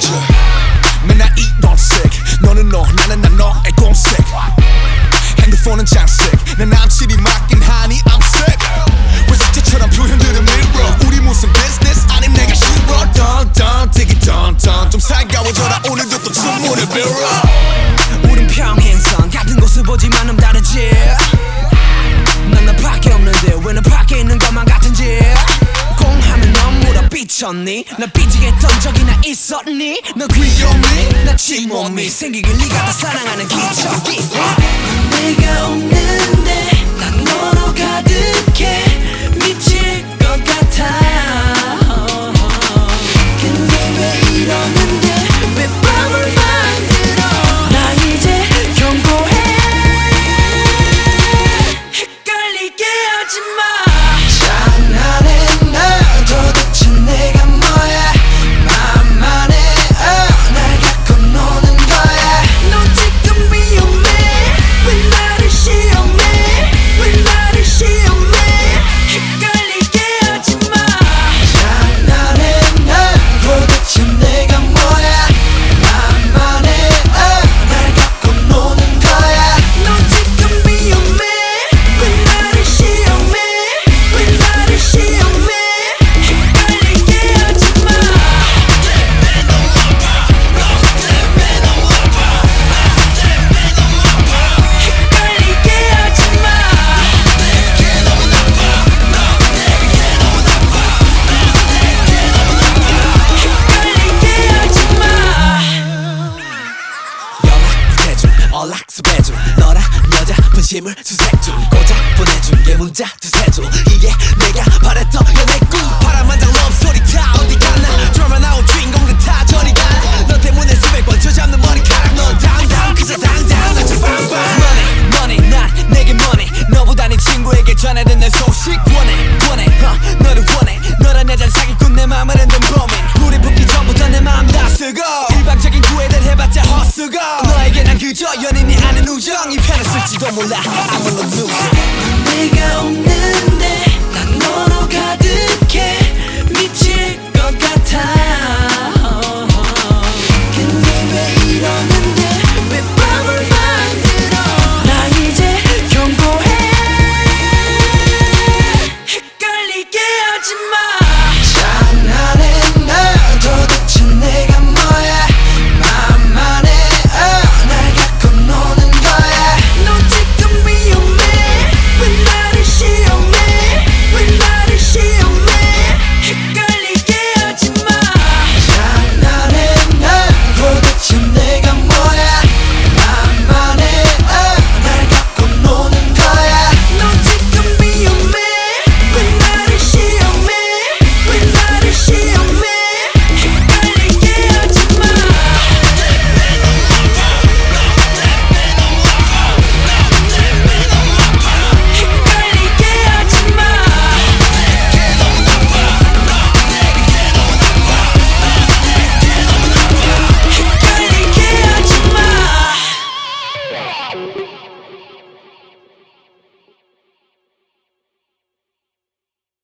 danger. 핸드폰은 장색 내 남친이 맡긴 하니 I'm sick. 왜 숙제처럼 표현들은 밀어. 우리 무슨 business? 아님 내가 싫어. 던던 되게 던던 좀 살가워져라. 오늘도 또 주문을 빌어. 우린 평행선. 같은 곳을 보지만 좀 다르지. 난 나 밖에 없는데 왜너 밖에 있는 것만 같은지. 공하면 넌 물어 삐쳤니? 나 삐지게 했던 적이나 있었니? 너 귀여니 나 침몸이 생기길 네가 더 사랑하는 기적이 내가 없 여자 분심을 수색 중 고작 보내준 게 문자 두세 줄 이게 내가 바랬던 연애 꿈 바람만장 럽 소리 다 어디 갔나? 드라마 나온 주인공들 다 저리 가너 때문에 수백 번 저잡는 머리카락. 넌 당당. 그저 당당 나좀 빵빵. Money money 난 내게 money. 너보다 네 친구에게 전해든 내 소식. 원해 원해 uh, 너를 원해. 너란 여자를 사기꾼 내 맘을 흔든 범인. 불이 붙기 전부터 내 마음 다 쓰고. 일방적인 구애를 해봤자 헛수고 그저 연인이 아닌 우정. 이 편을 쓸지도 몰라. I'm a loser. 내가 없는